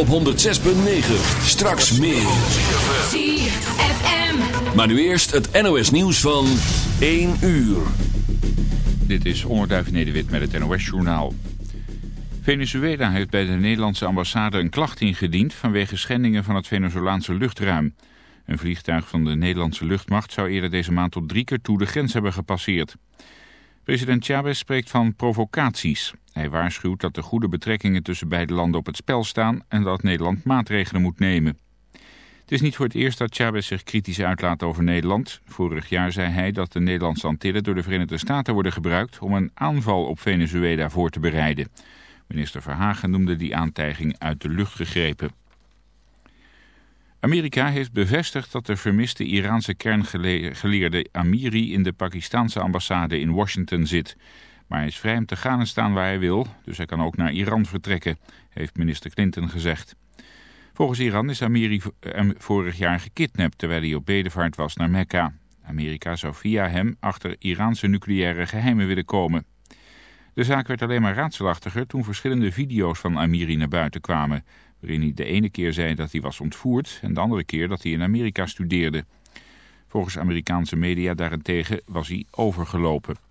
op 106.9. Straks meer. ZFM. Maar nu eerst het NOS nieuws van 1 uur. Dit is Onderduif Nederwit met het NOS Journaal. Venezuela heeft bij de Nederlandse ambassade een klacht ingediend... vanwege schendingen van het Venezolaanse luchtruim. Een vliegtuig van de Nederlandse luchtmacht zou eerder deze maand tot drie keer toe de grens hebben gepasseerd. President Chavez spreekt van provocaties. Hij waarschuwt dat de goede betrekkingen tussen beide landen op het spel staan en dat Nederland maatregelen moet nemen. Het is niet voor het eerst dat Chavez zich kritisch uitlaat over Nederland. Vorig jaar zei hij dat de Nederlandse Antillen door de Verenigde Staten worden gebruikt om een aanval op Venezuela voor te bereiden. Minister Verhagen noemde die aantijging uit de lucht gegrepen. Amerika heeft bevestigd dat de vermiste Iraanse kerngeleerde Amiri in de Pakistanse ambassade in Washington zit. Maar hij is vrij om te gaan en staan waar hij wil, dus hij kan ook naar Iran vertrekken, heeft minister Clinton gezegd. Volgens Iran is Amiri vorig jaar gekidnapt terwijl hij op bedevaart was naar Mekka. Amerika zou via hem achter Iraanse nucleaire geheimen willen komen. De zaak werd alleen maar raadselachtiger toen verschillende video's van Amiri naar buiten kwamen waarin hij de ene keer zei dat hij was ontvoerd en de andere keer dat hij in Amerika studeerde. Volgens Amerikaanse media daarentegen was hij overgelopen.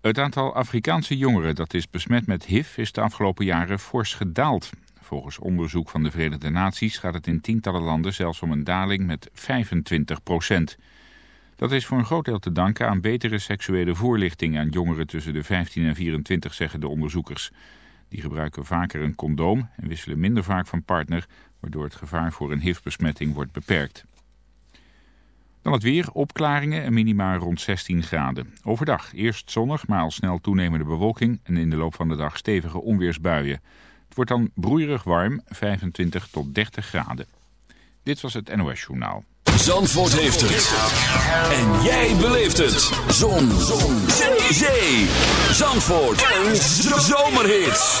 Het aantal Afrikaanse jongeren dat is besmet met HIV is de afgelopen jaren fors gedaald. Volgens onderzoek van de Verenigde Naties gaat het in tientallen landen zelfs om een daling met 25 procent. Dat is voor een groot deel te danken aan betere seksuele voorlichting aan jongeren tussen de 15 en 24, zeggen de onderzoekers. Die gebruiken vaker een condoom en wisselen minder vaak van partner, waardoor het gevaar voor een HIV-besmetting wordt beperkt. Dan het weer, opklaringen en minima rond 16 graden. Overdag eerst zonnig, maar al snel toenemende bewolking en in de loop van de dag stevige onweersbuien. Het wordt dan broeierig warm, 25 tot 30 graden. Dit was het NOS Journaal. Zandvoort heeft het. En jij beleeft het. Zon. Zon. Zee. Zandvoort. Een zomerhit.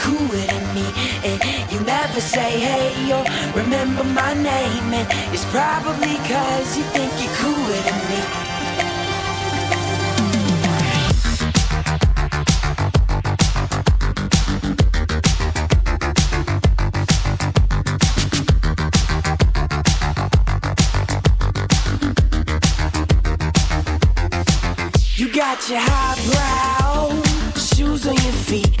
cooler than me. And you never say hey or remember my name, and it's probably cause you think you're cooler than me. You got your highbrow shoes on your feet,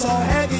so heavy.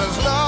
as love.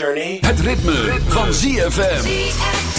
Journey. Het ritme, van ZFM. ZFM.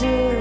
do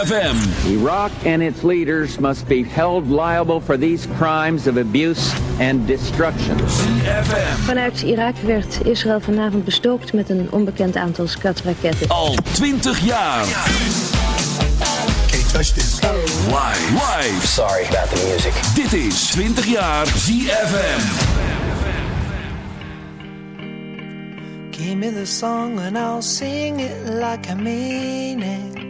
ZFM. Iraq and its leaders must be held liable for these crimes of abuse and destruction. ZFM. Vanuit Irak werd Israël vanavond bestookt met een onbekend aantal skatraketten. Al 20 jaar. Can't touch this. Live. Live. Sorry about the music. Dit is 20 jaar ZFM. Give me the song and I'll sing it like I mean it.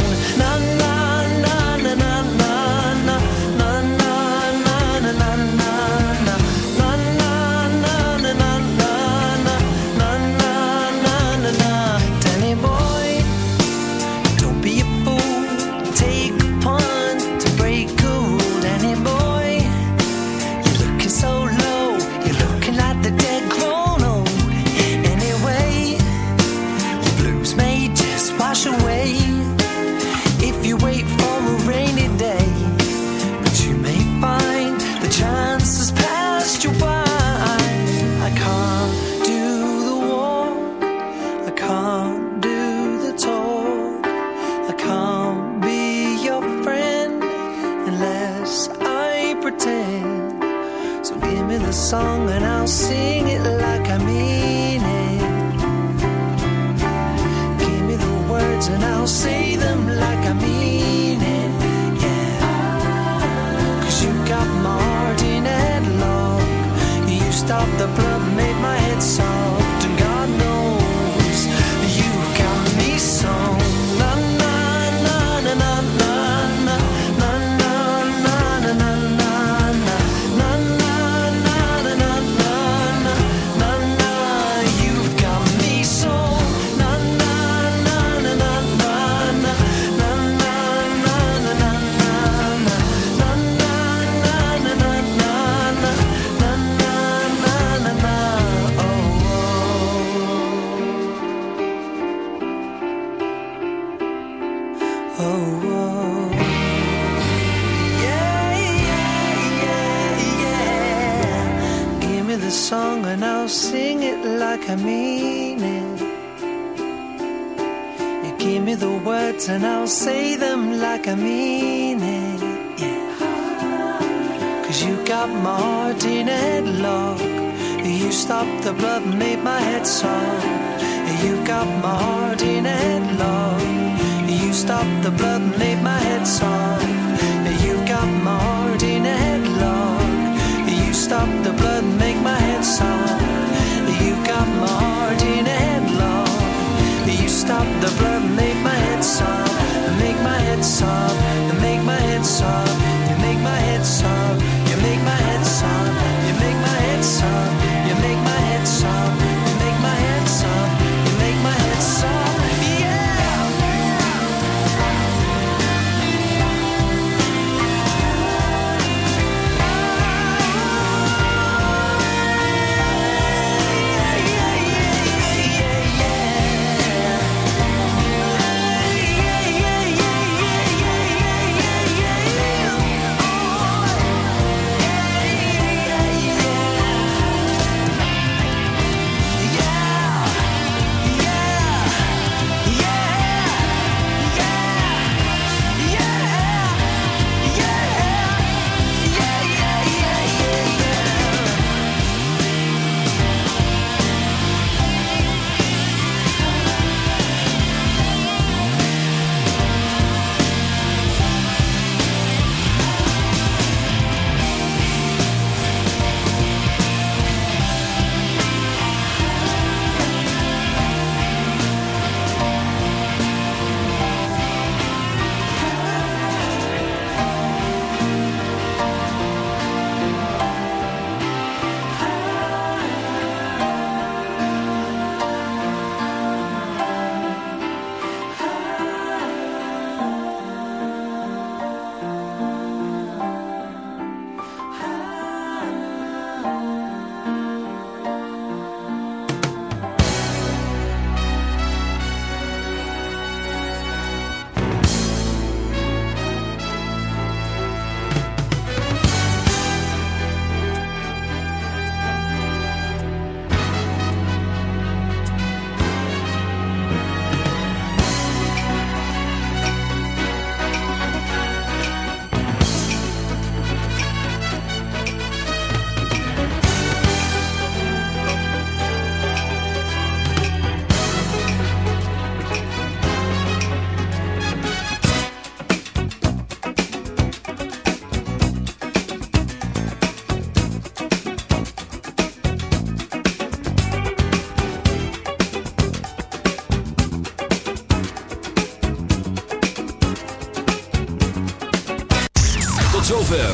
Blood and made my head soft. You got my heart in a headlock. You stopped the blood made my head soft. You got my heart in a headlock. You stopped the blood make my head soft. You got my heart in a headlock. You stopped the blood make my head soft. Make my head soft. Make my head soft. Make my head soft.